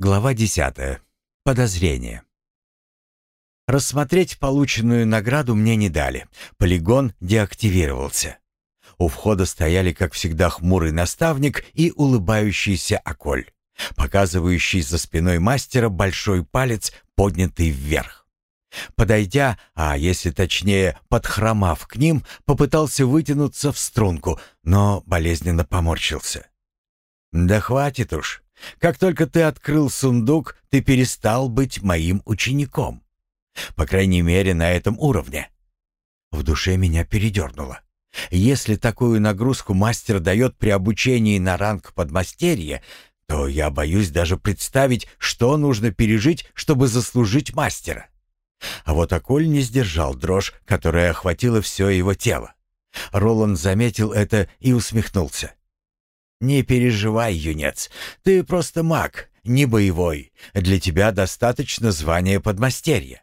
Глава 10. Подозрение. Рассмотреть полученную награду мне не дали. Полигон деактивировался. У входа стояли, как всегда, хмурый наставник и улыбающийся околь, показывающий за спиной мастера большой палец, поднятый вверх. Подойдя, а если точнее, подхромав к ним, попытался вытянуться в струнку, но болезненно поморщился. «Да хватит уж. Как только ты открыл сундук, ты перестал быть моим учеником. По крайней мере, на этом уровне. В душе меня передернуло. Если такую нагрузку мастер дает при обучении на ранг подмастерья, то я боюсь даже представить, что нужно пережить, чтобы заслужить мастера. А вот Аколь не сдержал дрожь, которая охватила все его тело. Роланд заметил это и усмехнулся. «Не переживай, юнец, ты просто маг, не боевой. Для тебя достаточно звания подмастерья.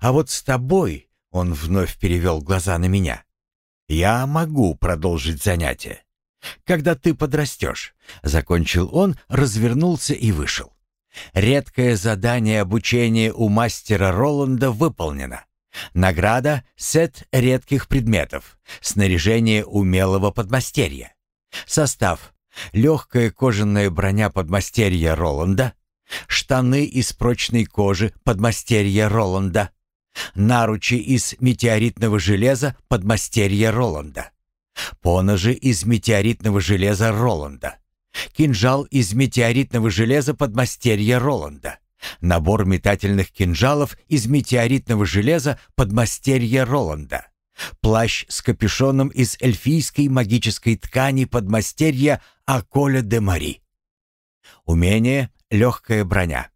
А вот с тобой, — он вновь перевел глаза на меня, — я могу продолжить занятие. Когда ты подрастешь, — закончил он, развернулся и вышел. Редкое задание обучения у мастера Роланда выполнено. Награда — сет редких предметов, снаряжение умелого подмастерья. Состав. Легкая кожаная броня подмастерья Роланда. Штаны из прочной кожи подмастерья Роланда. Наручи из метеоритного железа подмастерья Роланда. Поножи из метеоритного железа Роланда. Кинжал из метеоритного железа подмастерья Роланда. Набор метательных кинжалов из метеоритного железа подмастерья Роланда. Плащ с капюшоном из эльфийской магической ткани подмастерья Аколя де Мари. Умение — легкая броня.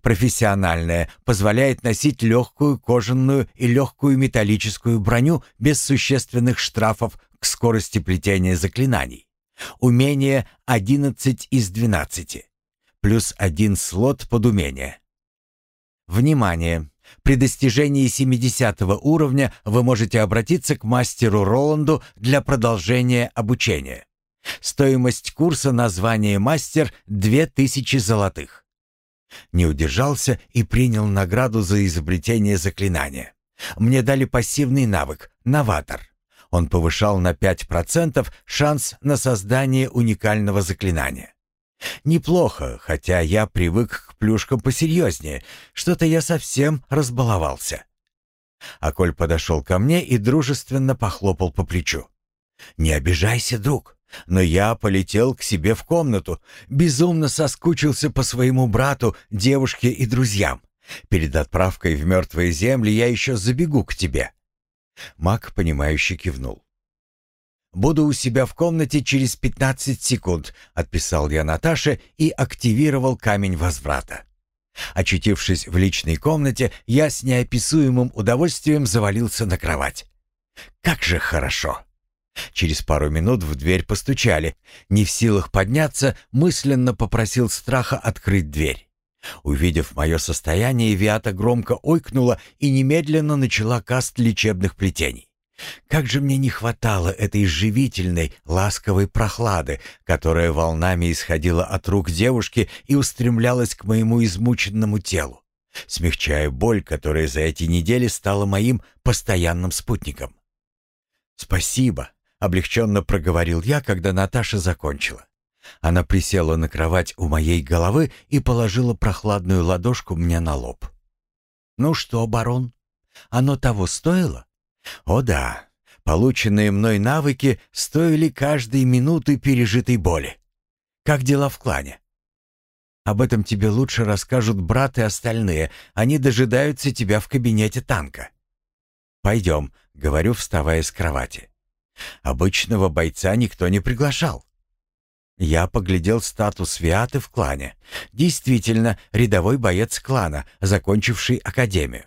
Профессиональная позволяет носить легкую кожаную и легкую металлическую броню без существенных штрафов к скорости плетения заклинаний. Умение 11 из 12. Плюс один слот под умение. Внимание! При достижении 70 уровня вы можете обратиться к мастеру Роланду для продолжения обучения. Стоимость курса на звание мастер – 2000 золотых. Не удержался и принял награду за изобретение заклинания. Мне дали пассивный навык – новатор. Он повышал на 5% шанс на создание уникального заклинания. Неплохо, хотя я привык к плюшкам посерьезнее. Что-то я совсем разбаловался. Аколь подошел ко мне и дружественно похлопал по плечу. «Не обижайся, друг, но я полетел к себе в комнату, безумно соскучился по своему брату, девушке и друзьям. Перед отправкой в мертвые земли я еще забегу к тебе». Маг, понимающе кивнул. «Буду у себя в комнате через 15 секунд», — отписал я Наташе и активировал камень возврата. Очутившись в личной комнате, я с неописуемым удовольствием завалился на кровать. «Как же хорошо!» Через пару минут в дверь постучали. Не в силах подняться, мысленно попросил страха открыть дверь. Увидев мое состояние, Виата громко ойкнула и немедленно начала каст лечебных плетений. Как же мне не хватало этой живительной, ласковой прохлады, которая волнами исходила от рук девушки и устремлялась к моему измученному телу, смягчая боль, которая за эти недели стала моим постоянным спутником. «Спасибо», — облегченно проговорил я, когда Наташа закончила. Она присела на кровать у моей головы и положила прохладную ладошку мне на лоб. «Ну что, барон, оно того стоило?» «О да, полученные мной навыки стоили каждой минуты пережитой боли. Как дела в клане?» «Об этом тебе лучше расскажут брат и остальные. Они дожидаются тебя в кабинете танка». «Пойдем», — говорю, вставая с кровати. Обычного бойца никто не приглашал. Я поглядел статус Виаты в клане. Действительно, рядовой боец клана, закончивший академию.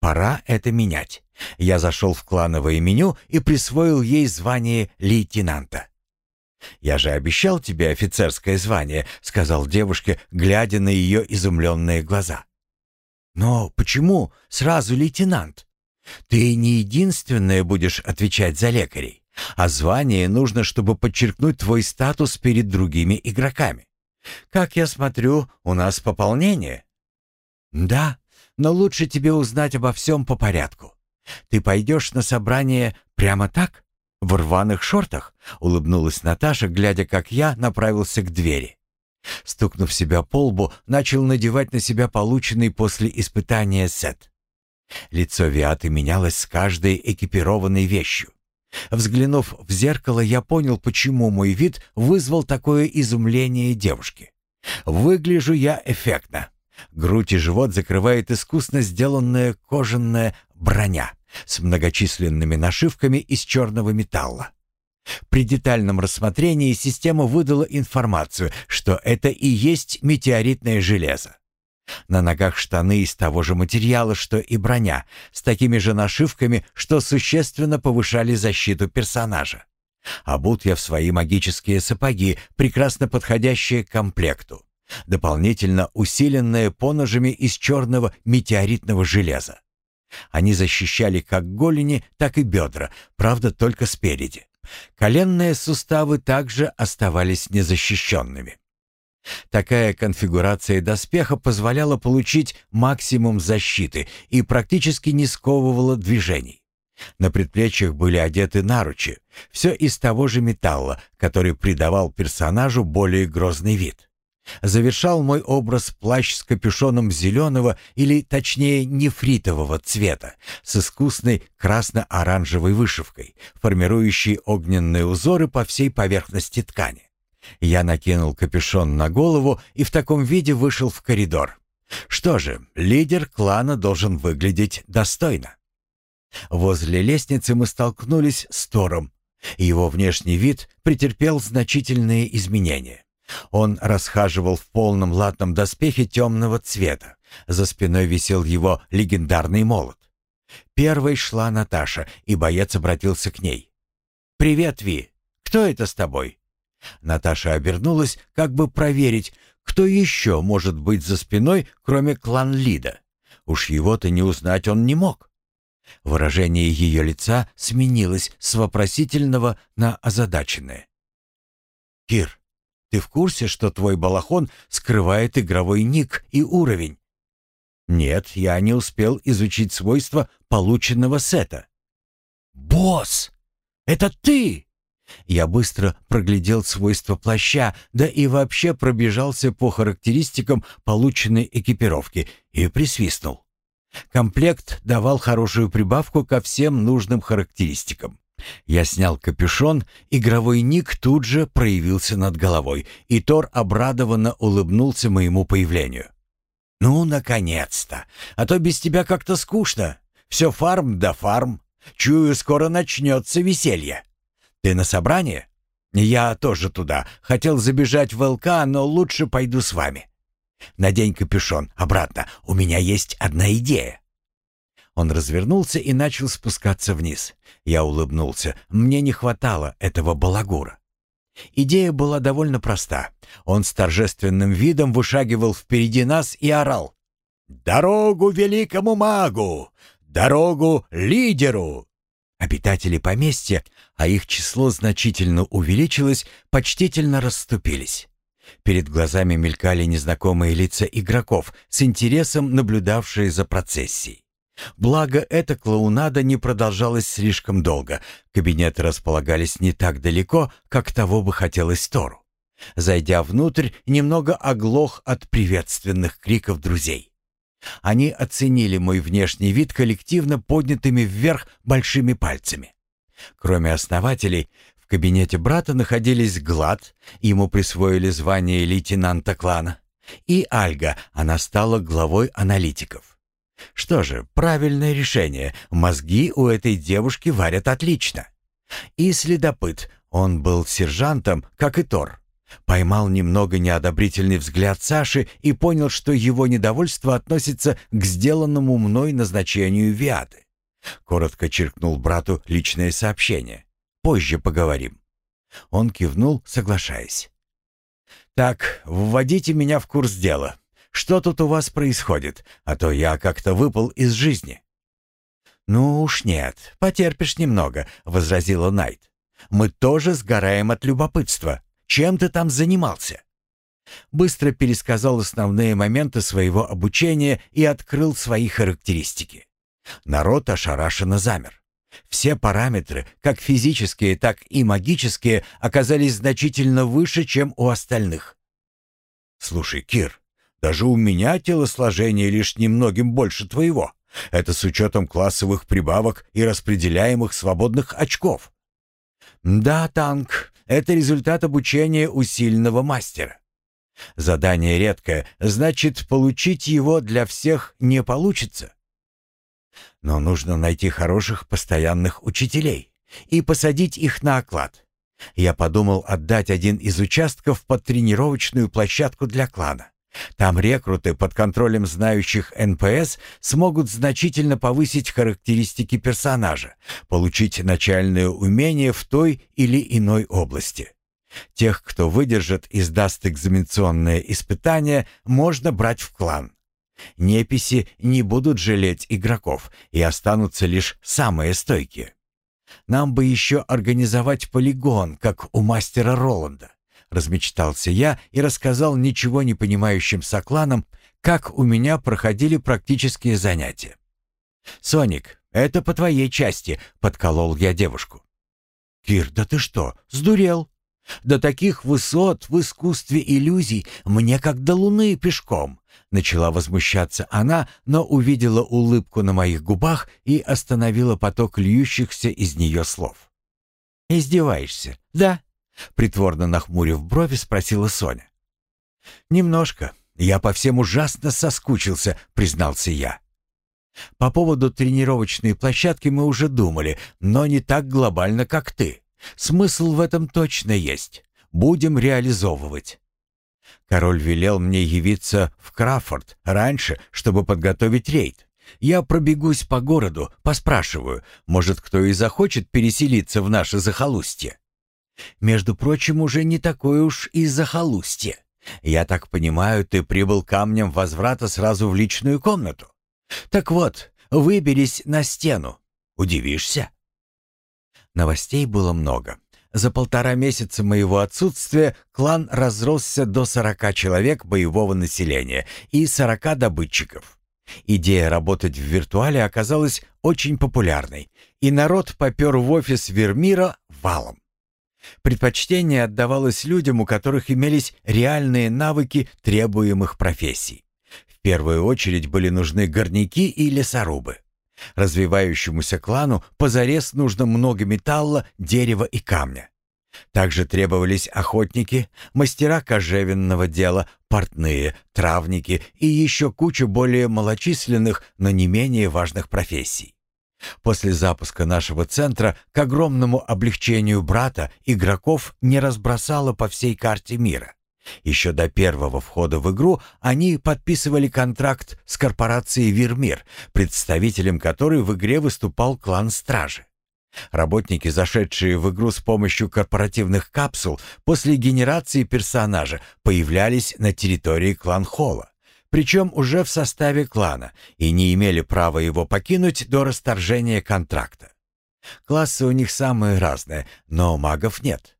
Пора это менять. Я зашел в клановое меню и присвоил ей звание лейтенанта. «Я же обещал тебе офицерское звание», — сказал девушке, глядя на ее изумленные глаза. «Но почему сразу лейтенант? Ты не единственная будешь отвечать за лекарей. А звание нужно, чтобы подчеркнуть твой статус перед другими игроками. Как я смотрю, у нас пополнение?» «Да, но лучше тебе узнать обо всем по порядку. Ты пойдешь на собрание прямо так?» «В рваных шортах?» — улыбнулась Наташа, глядя, как я направился к двери. Стукнув себя по лбу, начал надевать на себя полученный после испытания сет. Лицо Виаты менялось с каждой экипированной вещью. Взглянув в зеркало, я понял, почему мой вид вызвал такое изумление девушки. Выгляжу я эффектно. Грудь и живот закрывает искусно сделанная кожаная броня с многочисленными нашивками из черного металла. При детальном рассмотрении система выдала информацию, что это и есть метеоритное железо. На ногах штаны из того же материала, что и броня, с такими же нашивками, что существенно повышали защиту персонажа. Обут я в свои магические сапоги, прекрасно подходящие к комплекту, дополнительно усиленные поножами из черного метеоритного железа. Они защищали как голени, так и бедра, правда, только спереди. Коленные суставы также оставались незащищенными. Такая конфигурация доспеха позволяла получить максимум защиты и практически не сковывала движений. На предплечьях были одеты наручи, все из того же металла, который придавал персонажу более грозный вид. Завершал мой образ плащ с капюшоном зеленого или, точнее, нефритового цвета, с искусной красно-оранжевой вышивкой, формирующей огненные узоры по всей поверхности ткани. Я накинул капюшон на голову и в таком виде вышел в коридор. Что же, лидер клана должен выглядеть достойно. Возле лестницы мы столкнулись с Тором. Его внешний вид претерпел значительные изменения. Он расхаживал в полном латном доспехе темного цвета. За спиной висел его легендарный молот. Первой шла Наташа, и боец обратился к ней. «Привет, Ви! Кто это с тобой?» Наташа обернулась, как бы проверить, кто еще может быть за спиной, кроме клан-лида. Уж его-то не узнать он не мог. Выражение ее лица сменилось с вопросительного на озадаченное. «Кир, ты в курсе, что твой балахон скрывает игровой ник и уровень? Нет, я не успел изучить свойства полученного сета. Босс, это ты! Я быстро проглядел свойства плаща, да и вообще пробежался по характеристикам полученной экипировки и присвистнул. Комплект давал хорошую прибавку ко всем нужным характеристикам. Я снял капюшон, игровой ник тут же проявился над головой, и Тор обрадованно улыбнулся моему появлению. «Ну, наконец-то! А то без тебя как-то скучно. Все фарм да фарм. Чую, скоро начнется веселье. Ты на собрание?» «Я тоже туда. Хотел забежать в ЛК, но лучше пойду с вами. Надень капюшон обратно. У меня есть одна идея». Он развернулся и начал спускаться вниз. Я улыбнулся. Мне не хватало этого балагура. Идея была довольно проста. Он с торжественным видом вышагивал впереди нас и орал. «Дорогу великому магу! Дорогу лидеру!» Обитатели поместья, а их число значительно увеличилось, почтительно расступились. Перед глазами мелькали незнакомые лица игроков, с интересом наблюдавшие за процессией. Благо, эта клоунада не продолжалась слишком долго. Кабинеты располагались не так далеко, как того бы хотелось Тору. Зайдя внутрь, немного оглох от приветственных криков друзей. Они оценили мой внешний вид коллективно поднятыми вверх большими пальцами. Кроме основателей, в кабинете брата находились Глад, ему присвоили звание лейтенанта клана, и Альга, она стала главой аналитиков. Что же, правильное решение. Мозги у этой девушки варят отлично. И следопыт, он был сержантом, как и Тор. Поймал немного неодобрительный взгляд Саши и понял, что его недовольство относится к сделанному мной назначению Виаты. Коротко черкнул брату личное сообщение. «Позже поговорим». Он кивнул, соглашаясь. «Так, вводите меня в курс дела. Что тут у вас происходит? А то я как-то выпал из жизни». «Ну уж нет, потерпишь немного», — возразила Найт. «Мы тоже сгораем от любопытства. Чем ты там занимался?» Быстро пересказал основные моменты своего обучения и открыл свои характеристики. Народ ошарашенно замер. Все параметры, как физические, так и магические, оказались значительно выше, чем у остальных. «Слушай, Кир, даже у меня телосложение лишь немногим больше твоего. Это с учетом классовых прибавок и распределяемых свободных очков». «Да, Танк, это результат обучения у сильного мастера. Задание редкое, значит, получить его для всех не получится. Но нужно найти хороших постоянных учителей и посадить их на оклад. Я подумал отдать один из участков под тренировочную площадку для клана. Там рекруты под контролем знающих НПС смогут значительно повысить характеристики персонажа, получить начальные умения в той или иной области. Тех, кто выдержит и сдаст экзаменационное испытание, можно брать в клан. Неписи не будут жалеть игроков, и останутся лишь самые стойкие. Нам бы еще организовать полигон, как у мастера Роланда. Размечтался я и рассказал ничего не понимающим сокланам, как у меня проходили практические занятия. «Соник, это по твоей части», — подколол я девушку. «Кир, да ты что, сдурел? До таких высот в искусстве иллюзий мне как до луны пешком. Начала возмущаться она, но увидела улыбку на моих губах и остановила поток льющихся из нее слов. «Издеваешься, да?» Притворно нахмурив брови, спросила Соня. «Немножко. Я по всем ужасно соскучился», — признался я. «По поводу тренировочной площадки мы уже думали, но не так глобально, как ты. Смысл в этом точно есть. Будем реализовывать. Король велел мне явиться в Краффорд раньше, чтобы подготовить рейд. Я пробегусь по городу, поспрашиваю, может, кто и захочет переселиться в наше захолустье. Между прочим, уже не такое уж и захолустье. Я так понимаю, ты прибыл камнем возврата сразу в личную комнату. Так вот, выберись на стену. Удивишься? Новостей было много. За полтора месяца моего отсутствия клан разросся до 40 человек боевого населения и 40 добытчиков. Идея работать в виртуале оказалась очень популярной, и народ попер в офис Вермира валом. Предпочтение отдавалось людям, у которых имелись реальные навыки требуемых профессий. В первую очередь были нужны горняки и лесорубы. Развивающемуся клану позарез нужно много металла, дерева и камня. Также требовались охотники, мастера кожевенного дела, портные, травники и еще куча более малочисленных, но не менее важных профессий. После запуска нашего центра, к огромному облегчению брата, игроков не разбросало по всей карте мира. Еще до первого входа в игру они подписывали контракт с корпорацией «Вирмир», представителем которой в игре выступал клан Стражи. Работники, зашедшие в игру с помощью корпоративных капсул, после генерации персонажа появлялись на территории клан-холла, причем уже в составе клана, и не имели права его покинуть до расторжения контракта. Классы у них самые разные, но магов нет.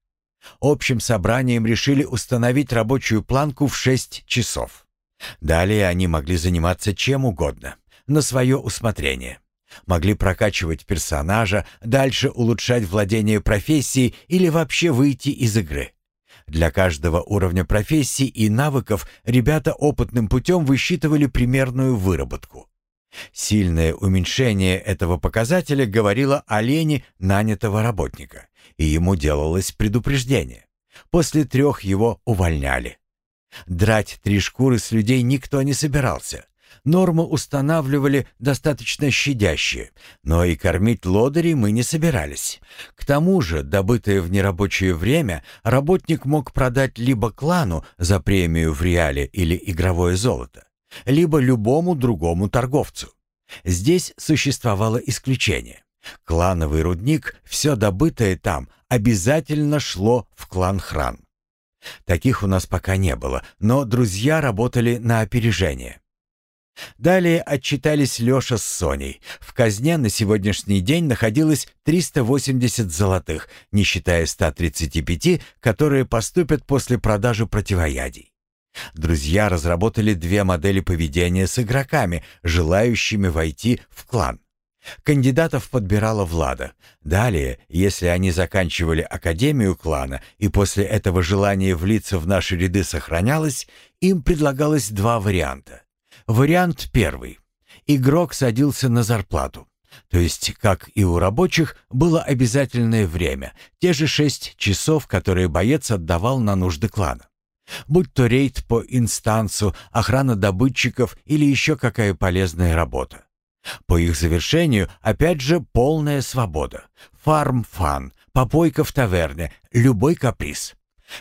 Общим собранием решили установить рабочую планку в 6 часов. Далее они могли заниматься чем угодно, на свое усмотрение. Могли прокачивать персонажа, дальше улучшать владение профессией или вообще выйти из игры. Для каждого уровня профессии и навыков ребята опытным путем высчитывали примерную выработку. Сильное уменьшение этого показателя говорило о лени нанятого работника и ему делалось предупреждение. После трех его увольняли. Драть три шкуры с людей никто не собирался. Нормы устанавливали достаточно щадящие, но и кормить лодырей мы не собирались. К тому же, добытое в нерабочее время, работник мог продать либо клану за премию в реале или игровое золото, либо любому другому торговцу. Здесь существовало исключение. Клановый рудник, все добытое там, обязательно шло в клан Хран. Таких у нас пока не было, но друзья работали на опережение. Далее отчитались Леша с Соней. В казне на сегодняшний день находилось 380 золотых, не считая 135, которые поступят после продажи противоядий. Друзья разработали две модели поведения с игроками, желающими войти в клан. Кандидатов подбирала Влада. Далее, если они заканчивали Академию клана и после этого желание влиться в наши ряды сохранялось, им предлагалось два варианта. Вариант первый. Игрок садился на зарплату. То есть, как и у рабочих, было обязательное время, те же шесть часов, которые боец отдавал на нужды клана. Будь то рейд по инстансу, охрана добытчиков или еще какая полезная работа. По их завершению, опять же, полная свобода. Фарм-фан, попойка в таверне, любой каприз.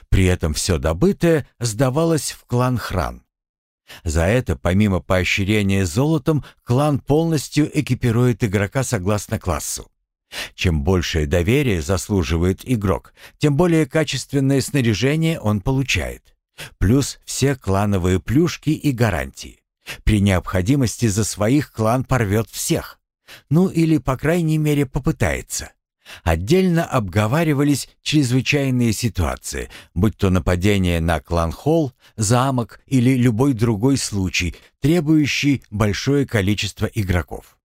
При этом все добытое сдавалось в клан Хран. За это, помимо поощрения золотом, клан полностью экипирует игрока согласно классу. Чем большее доверие заслуживает игрок, тем более качественное снаряжение он получает. Плюс все клановые плюшки и гарантии. При необходимости за своих клан порвет всех. Ну или, по крайней мере, попытается. Отдельно обговаривались чрезвычайные ситуации, будь то нападение на клан-холл, замок или любой другой случай, требующий большое количество игроков.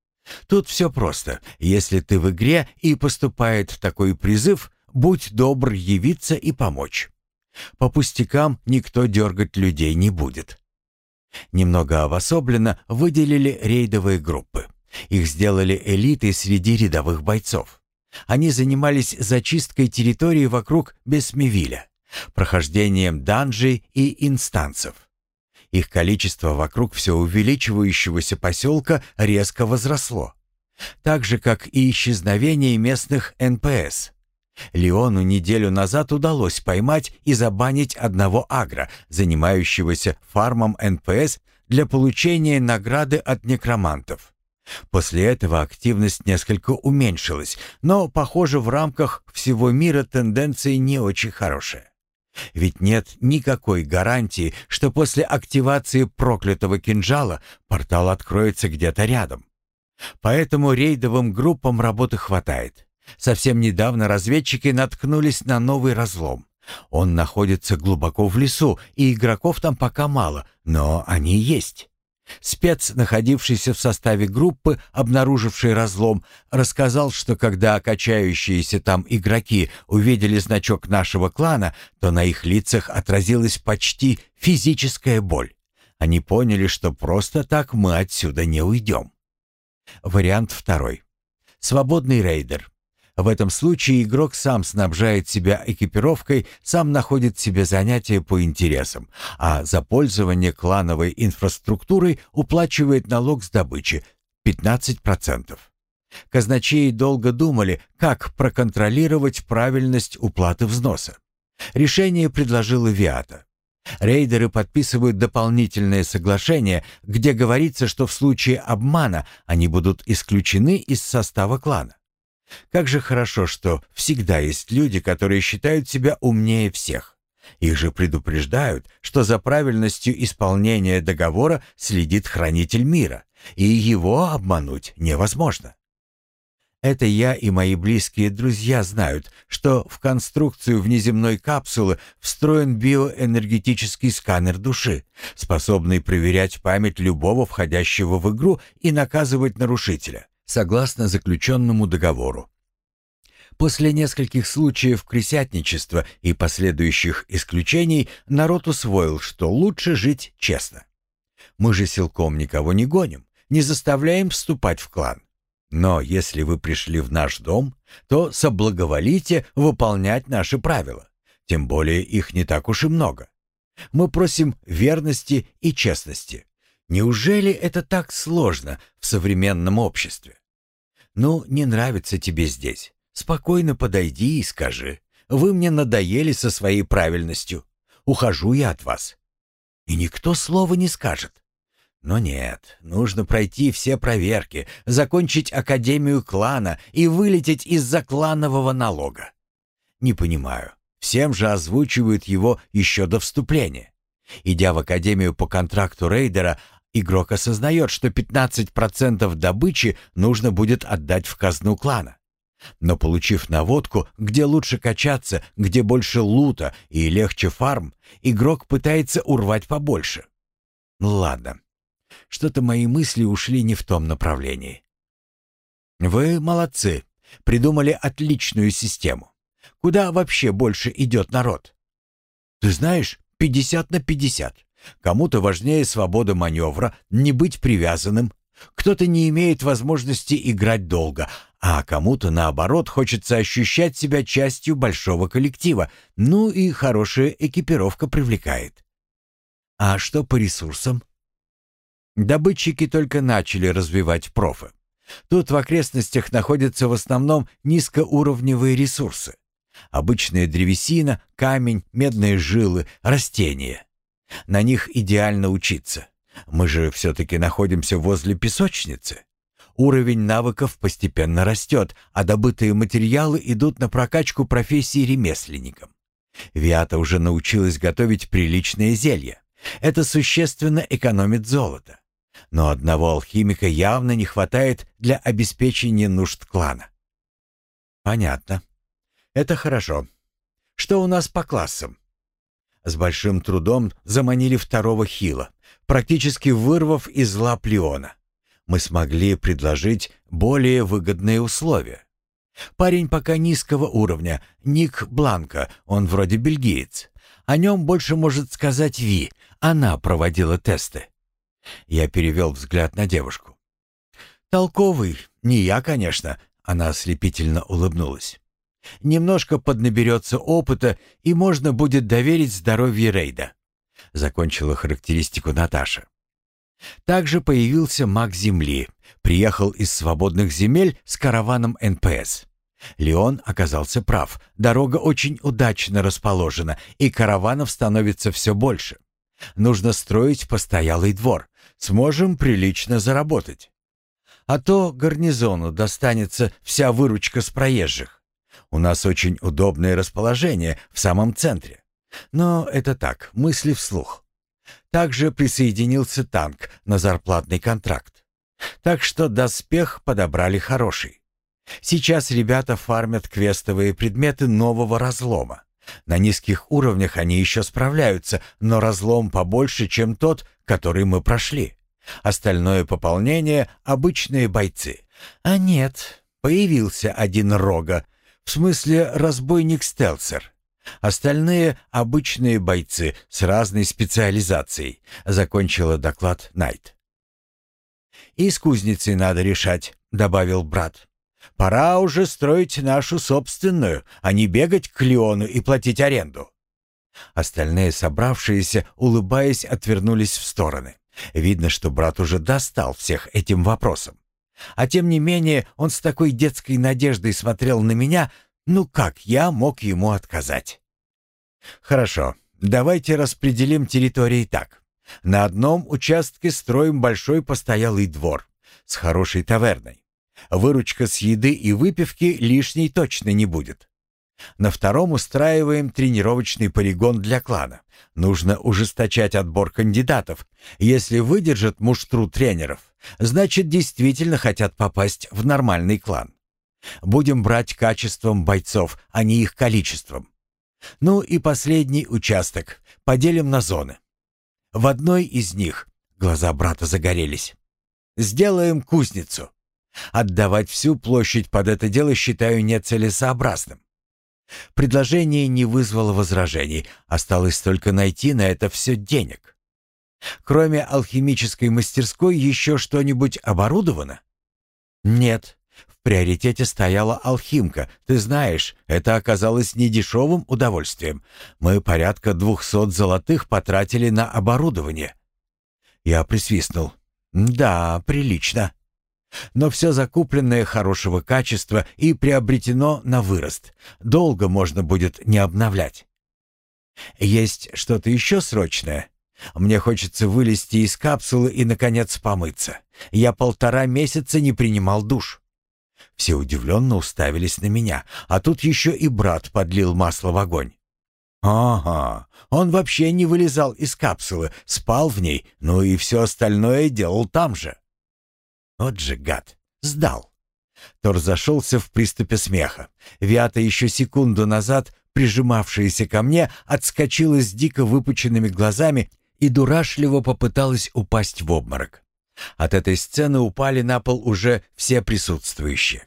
Тут все просто. Если ты в игре и поступает такой призыв, будь добр явиться и помочь. По пустякам никто дергать людей не будет. Немного обособленно выделили рейдовые группы. Их сделали элитой среди рядовых бойцов. Они занимались зачисткой территории вокруг Бесмевиля, прохождением данжей и инстансов. Их количество вокруг все увеличивающегося поселка резко возросло. Так же, как и исчезновение местных НПС. Леону неделю назад удалось поймать и забанить одного агра, занимающегося фармом НПС для получения награды от некромантов. После этого активность несколько уменьшилась, но, похоже, в рамках всего мира тенденция не очень хорошая. Ведь нет никакой гарантии, что после активации проклятого кинжала портал откроется где-то рядом. Поэтому рейдовым группам работы хватает. Совсем недавно разведчики наткнулись на новый разлом. Он находится глубоко в лесу, и игроков там пока мало, но они есть. Спец, находившийся в составе группы, обнаруживший разлом, рассказал, что когда качающиеся там игроки увидели значок нашего клана, то на их лицах отразилась почти физическая боль. Они поняли, что просто так мы отсюда не уйдем. Вариант второй. Свободный рейдер. В этом случае игрок сам снабжает себя экипировкой, сам находит себе занятия по интересам, а за пользование клановой инфраструктурой уплачивает налог с добычи 15%. Казначеи долго думали, как проконтролировать правильность уплаты взноса. Решение предложила Виата. Рейдеры подписывают дополнительное соглашение, где говорится, что в случае обмана они будут исключены из состава клана. Как же хорошо, что всегда есть люди, которые считают себя умнее всех. Их же предупреждают, что за правильностью исполнения договора следит хранитель мира, и его обмануть невозможно. Это я и мои близкие друзья знают, что в конструкцию внеземной капсулы встроен биоэнергетический сканер души, способный проверять память любого входящего в игру и наказывать нарушителя согласно заключенному договору. После нескольких случаев крысятничества и последующих исключений народ усвоил, что лучше жить честно. Мы же силком никого не гоним, не заставляем вступать в клан. Но если вы пришли в наш дом, то соблаговолите выполнять наши правила. Тем более их не так уж и много. Мы просим верности и честности. Неужели это так сложно в современном обществе? Ну, не нравится тебе здесь. Спокойно подойди и скажи. Вы мне надоели со своей правильностью. Ухожу я от вас. И никто слова не скажет. Но нет, нужно пройти все проверки, закончить Академию клана и вылететь из-за кланового налога. Не понимаю, всем же озвучивают его еще до вступления. Идя в Академию по контракту рейдера, Игрок осознает, что 15% добычи нужно будет отдать в казну клана. Но получив наводку, где лучше качаться, где больше лута и легче фарм, игрок пытается урвать побольше. Ладно, что-то мои мысли ушли не в том направлении. Вы молодцы, придумали отличную систему. Куда вообще больше идет народ? Ты знаешь, 50 на 50. Кому-то важнее свобода маневра, не быть привязанным. Кто-то не имеет возможности играть долго, а кому-то, наоборот, хочется ощущать себя частью большого коллектива. Ну и хорошая экипировка привлекает. А что по ресурсам? Добытчики только начали развивать профы. Тут в окрестностях находятся в основном низкоуровневые ресурсы. Обычная древесина, камень, медные жилы, растения. На них идеально учиться. Мы же все-таки находимся возле песочницы. Уровень навыков постепенно растет, а добытые материалы идут на прокачку профессии ремесленникам. Виата уже научилась готовить приличные зелья. Это существенно экономит золото. Но одного алхимика явно не хватает для обеспечения нужд клана. Понятно. Это хорошо. Что у нас по классам? С большим трудом заманили второго хила, практически вырвав из лап Леона. Мы смогли предложить более выгодные условия. Парень пока низкого уровня, Ник Бланко, он вроде бельгиец. О нем больше может сказать Ви, она проводила тесты. Я перевел взгляд на девушку. «Толковый, не я, конечно», — она ослепительно улыбнулась. Немножко поднаберется опыта, и можно будет доверить здоровье Рейда. Закончила характеристику Наташа. Также появился маг Земли. Приехал из свободных земель с караваном НПС. Леон оказался прав. Дорога очень удачно расположена, и караванов становится все больше. Нужно строить постоялый двор. Сможем прилично заработать. А то гарнизону достанется вся выручка с проезжих. У нас очень удобное расположение в самом центре. Но это так, мысли вслух. Также присоединился танк на зарплатный контракт. Так что доспех подобрали хороший. Сейчас ребята фармят квестовые предметы нового разлома. На низких уровнях они еще справляются, но разлом побольше, чем тот, который мы прошли. Остальное пополнение — обычные бойцы. А нет, появился один рога, в смысле, разбойник-стелсер. Остальные — обычные бойцы с разной специализацией», — закончила доклад Найт. «И с кузницей надо решать», — добавил брат. «Пора уже строить нашу собственную, а не бегать к Леону и платить аренду». Остальные собравшиеся, улыбаясь, отвернулись в стороны. Видно, что брат уже достал всех этим вопросом. А тем не менее, он с такой детской надеждой смотрел на меня, ну как я мог ему отказать? Хорошо, давайте распределим территории так. На одном участке строим большой постоялый двор с хорошей таверной. Выручка с еды и выпивки лишней точно не будет. На втором устраиваем тренировочный полигон для клана. Нужно ужесточать отбор кандидатов. Если выдержат муштру тренеров, значит, действительно хотят попасть в нормальный клан. Будем брать качеством бойцов, а не их количеством. Ну и последний участок. Поделим на зоны. В одной из них глаза брата загорелись. Сделаем кузницу. Отдавать всю площадь под это дело считаю нецелесообразным. Предложение не вызвало возражений, осталось только найти на это все денег. Кроме алхимической мастерской еще что-нибудь оборудовано? Нет. В приоритете стояла алхимка. Ты знаешь, это оказалось недешевым удовольствием. Мы порядка двухсот золотых потратили на оборудование. Я присвистнул. Да, прилично. Но все закупленное хорошего качества и приобретено на вырост. Долго можно будет не обновлять. Есть что-то еще срочное? Мне хочется вылезти из капсулы и, наконец, помыться. Я полтора месяца не принимал душ. Все удивленно уставились на меня, а тут еще и брат подлил масло в огонь. «Ага, он вообще не вылезал из капсулы, спал в ней, ну и все остальное делал там же». Вот же гад, сдал. Тор зашелся в приступе смеха. Виата еще секунду назад, прижимавшаяся ко мне, отскочила с дико выпученными глазами и дурашливо попыталась упасть в обморок. От этой сцены упали на пол уже все присутствующие.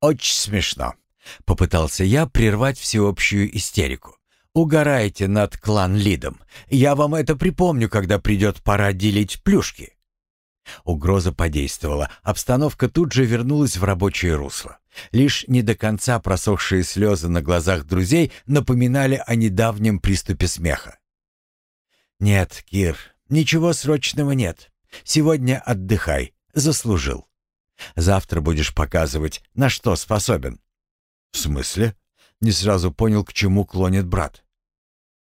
«Очень смешно», — попытался я прервать всеобщую истерику. «Угорайте над клан-лидом. Я вам это припомню, когда придет пора делить плюшки». Угроза подействовала, обстановка тут же вернулась в рабочее русло. Лишь не до конца просохшие слезы на глазах друзей напоминали о недавнем приступе смеха. «Нет, Кир, ничего срочного нет. Сегодня отдыхай. Заслужил. Завтра будешь показывать, на что способен». «В смысле?» Не сразу понял, к чему клонит брат.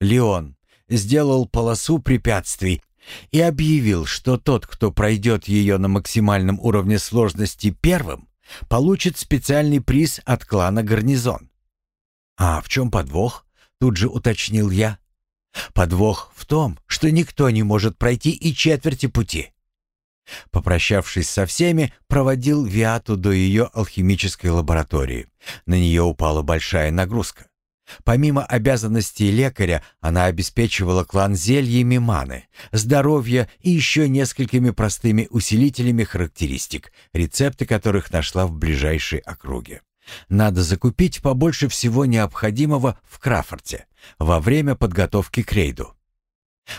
«Леон сделал полосу препятствий и объявил, что тот, кто пройдет ее на максимальном уровне сложности первым, получит специальный приз от клана «Гарнизон». «А в чем подвох?» — тут же уточнил я. «Подвох в том, что никто не может пройти и четверти пути». Попрощавшись со всеми, проводил Виату до ее алхимической лаборатории. На нее упала большая нагрузка. Помимо обязанностей лекаря, она обеспечивала клан зельями маны, здоровья и еще несколькими простыми усилителями характеристик, рецепты которых нашла в ближайшей округе. Надо закупить побольше всего необходимого в Крафорте во время подготовки к рейду.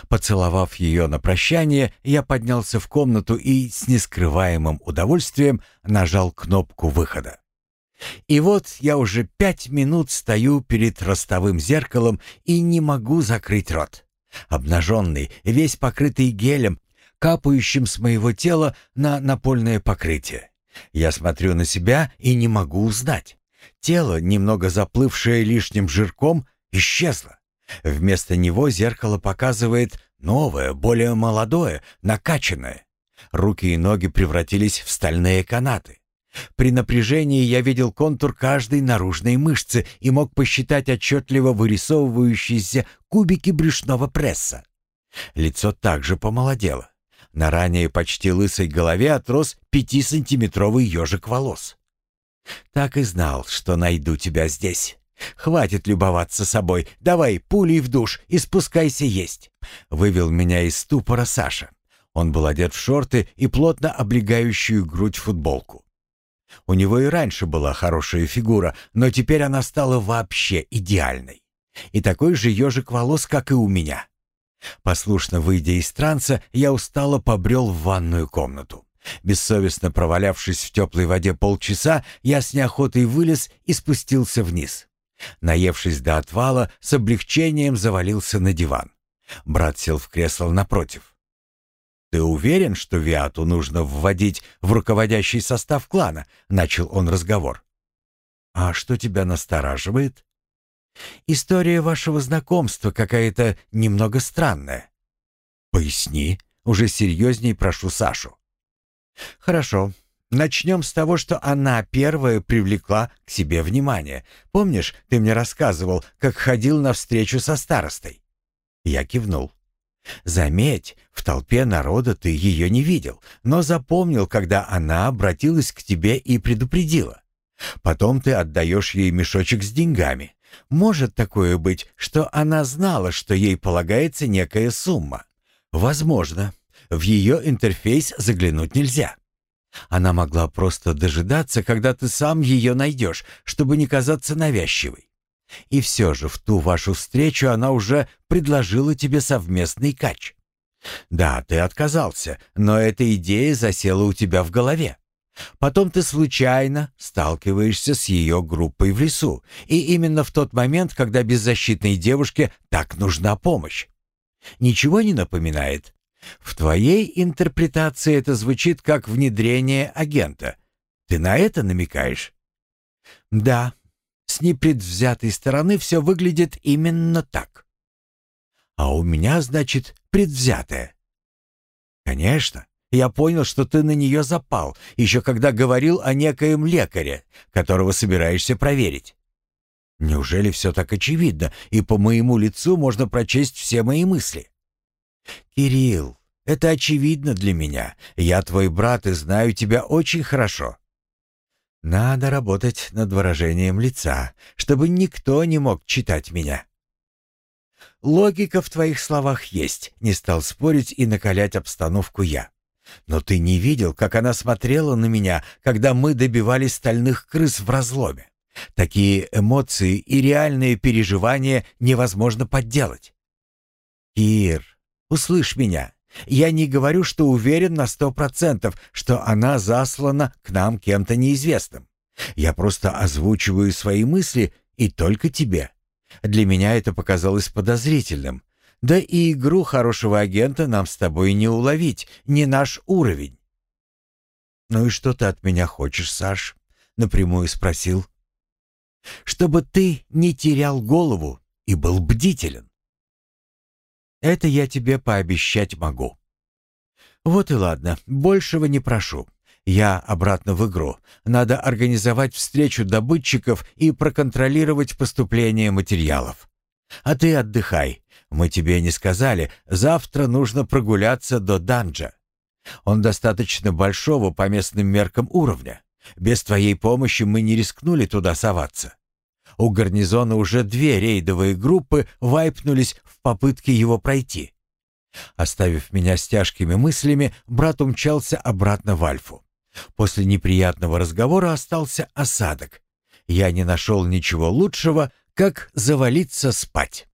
Поцеловав ее на прощание, я поднялся в комнату и с нескрываемым удовольствием нажал кнопку выхода. И вот я уже пять минут стою перед ростовым зеркалом и не могу закрыть рот. Обнаженный, весь покрытый гелем, капающим с моего тела на напольное покрытие. Я смотрю на себя и не могу узнать. Тело, немного заплывшее лишним жирком, исчезло. Вместо него зеркало показывает новое, более молодое, накачанное. Руки и ноги превратились в стальные канаты. При напряжении я видел контур каждой наружной мышцы и мог посчитать отчетливо вырисовывающиеся кубики брюшного пресса. Лицо также помолодело. На ранее почти лысой голове отрос пятисантиметровый ежик волос. «Так и знал, что найду тебя здесь. Хватит любоваться собой. Давай пулей в душ и спускайся есть». Вывел меня из ступора Саша. Он был одет в шорты и плотно облегающую грудь футболку. У него и раньше была хорошая фигура, но теперь она стала вообще идеальной. И такой же ежик волос, как и у меня. Послушно выйдя из транса, я устало побрел в ванную комнату. Бессовестно провалявшись в теплой воде полчаса, я с неохотой вылез и спустился вниз. Наевшись до отвала, с облегчением завалился на диван. Брат сел в кресло напротив. «Ты уверен, что Виату нужно вводить в руководящий состав клана?» — начал он разговор. «А что тебя настораживает?» «История вашего знакомства какая-то немного странная». «Поясни», — уже серьезней прошу Сашу. «Хорошо. Начнем с того, что она первая привлекла к себе внимание. Помнишь, ты мне рассказывал, как ходил на встречу со старостой?» Я кивнул. Заметь, в толпе народа ты ее не видел, но запомнил, когда она обратилась к тебе и предупредила. Потом ты отдаешь ей мешочек с деньгами. Может такое быть, что она знала, что ей полагается некая сумма? Возможно. В ее интерфейс заглянуть нельзя. Она могла просто дожидаться, когда ты сам ее найдешь, чтобы не казаться навязчивой. И все же в ту вашу встречу она уже предложила тебе совместный кач. Да, ты отказался, но эта идея засела у тебя в голове. Потом ты случайно сталкиваешься с ее группой в лесу, и именно в тот момент, когда беззащитной девушке так нужна помощь. Ничего не напоминает? В твоей интерпретации это звучит как внедрение агента. Ты на это намекаешь? Да, с непредвзятой стороны все выглядит именно так. А у меня, значит, предвзятое. Конечно, я понял, что ты на нее запал, еще когда говорил о некоем лекаре, которого собираешься проверить. Неужели все так очевидно, и по моему лицу можно прочесть все мои мысли? Кирилл, это очевидно для меня. Я твой брат и знаю тебя очень хорошо. Надо работать над выражением лица, чтобы никто не мог читать меня. Логика в твоих словах есть, не стал спорить и накалять обстановку я. Но ты не видел, как она смотрела на меня, когда мы добивались стальных крыс в разломе. Такие эмоции и реальные переживания невозможно подделать. Кир, услышь меня. Я не говорю, что уверен на сто процентов, что она заслана к нам кем-то неизвестным. Я просто озвучиваю свои мысли и только тебе. Для меня это показалось подозрительным. Да и игру хорошего агента нам с тобой не уловить, не наш уровень. «Ну и что ты от меня хочешь, Саш?» — напрямую спросил. «Чтобы ты не терял голову и был бдителен. Это я тебе пообещать могу. Вот и ладно, большего не прошу. Я обратно в игру. Надо организовать встречу добытчиков и проконтролировать поступление материалов. А ты отдыхай. Мы тебе не сказали, завтра нужно прогуляться до данжа. Он достаточно большого по местным меркам уровня. Без твоей помощи мы не рискнули туда соваться. У гарнизона уже две рейдовые группы вайпнулись в попытке его пройти. Оставив меня с тяжкими мыслями, брат умчался обратно в Альфу. После неприятного разговора остался осадок. Я не нашел ничего лучшего, как завалиться спать.